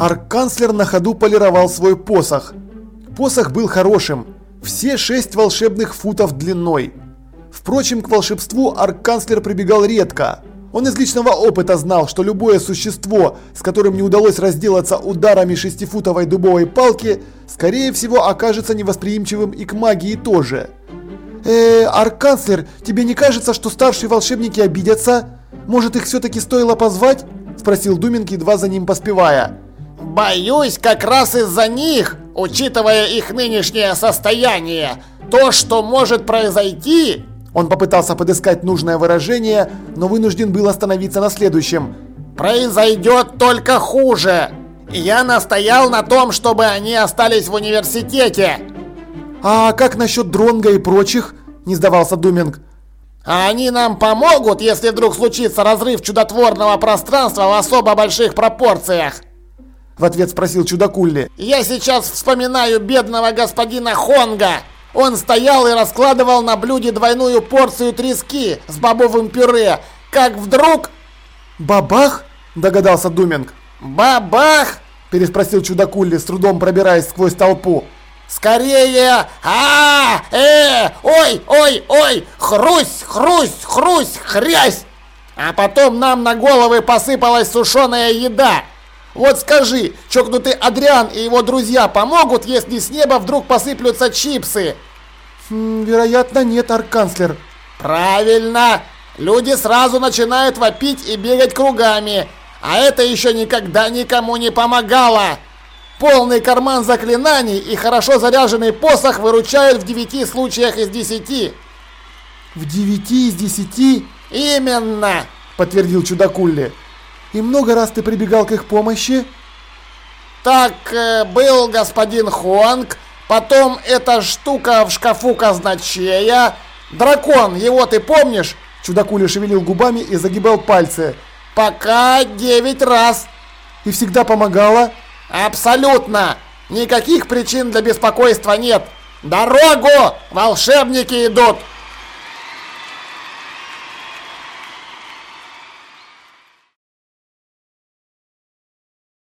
Арканцлер на ходу полировал свой посох. Посох был хорошим, все шесть волшебных футов длиной. Впрочем, к волшебству арканцлер прибегал редко. Он из личного опыта знал, что любое существо, с которым не удалось разделаться ударами шестифутовой дубовой палки, скорее всего окажется невосприимчивым и к магии тоже. «Э, арканцлер, тебе не кажется, что старшие волшебники обидятся? Может их все-таки стоило позвать?» – спросил Думинг, едва за ним поспевая. «Боюсь, как раз из-за них, учитывая их нынешнее состояние, то, что может произойти, он попытался подыскать нужное выражение, но вынужден был остановиться на следующем. «Произойдет только хуже! Я настоял на том, чтобы они остались в университете!» «А как насчет Дронга и прочих?» – не сдавался Думинг. «А они нам помогут, если вдруг случится разрыв чудотворного пространства в особо больших пропорциях?» В ответ спросил Чудакулли. «Я сейчас вспоминаю бедного господина Хонга!» Он стоял и раскладывал на блюде двойную порцию трески с бобовым пюре, как вдруг... «Бабах?» – догадался Думинг. «Бабах?» – переспросил чудакулли, с трудом пробираясь сквозь толпу. «Скорее! -а, э, ой, ой, ой! Хрусь, хрусь, хрусь, хрясь!» А потом нам на головы посыпалась сушеная еда. Вот скажи, чокнутый Адриан и его друзья помогут, если с неба вдруг посыплются чипсы? Хм, вероятно, нет, арканцлер. Правильно! Люди сразу начинают вопить и бегать кругами. А это еще никогда никому не помогало. Полный карман заклинаний и хорошо заряженный посох выручают в девяти случаях из десяти. В девяти из десяти? Именно! Подтвердил чудакулли. И много раз ты прибегал к их помощи? Так, э, был господин Хуанг, потом эта штука в шкафу казначея. Дракон, его ты помнишь? Чудакуля шевелил губами и загибал пальцы. Пока девять раз. И всегда помогала? Абсолютно. Никаких причин для беспокойства нет. Дорогу! Волшебники идут!